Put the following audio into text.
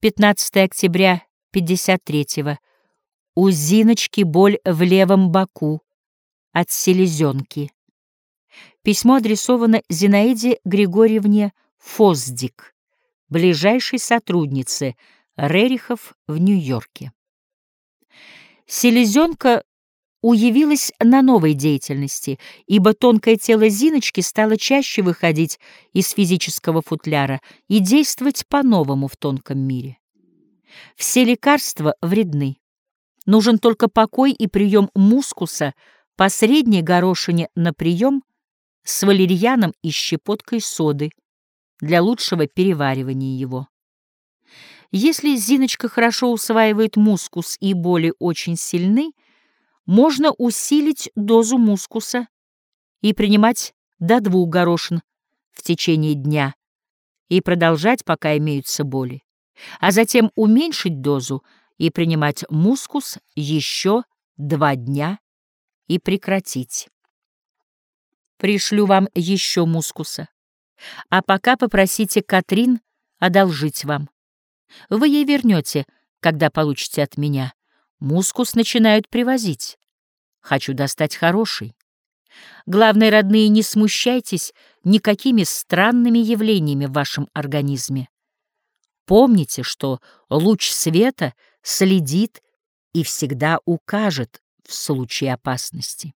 15 октября 53-го. У Зиночки боль в левом боку от селезенки. Письмо адресовано Зинаиде Григорьевне Фоздик, ближайшей сотруднице Рерихов в Нью-Йорке. Селезенка уявилась на новой деятельности, ибо тонкое тело Зиночки стало чаще выходить из физического футляра и действовать по-новому в тонком мире. Все лекарства вредны. Нужен только покой и прием мускуса по средней горошине на прием с валерьяном и щепоткой соды для лучшего переваривания его. Если Зиночка хорошо усваивает мускус и боли очень сильны, можно усилить дозу мускуса и принимать до двух горошин в течение дня и продолжать, пока имеются боли, а затем уменьшить дозу и принимать мускус еще два дня и прекратить. Пришлю вам еще мускуса. А пока попросите Катрин одолжить вам. Вы ей вернете, когда получите от меня. Мускус начинают привозить. Хочу достать хороший. Главное, родные, не смущайтесь никакими странными явлениями в вашем организме. Помните, что луч света следит и всегда укажет в случае опасности.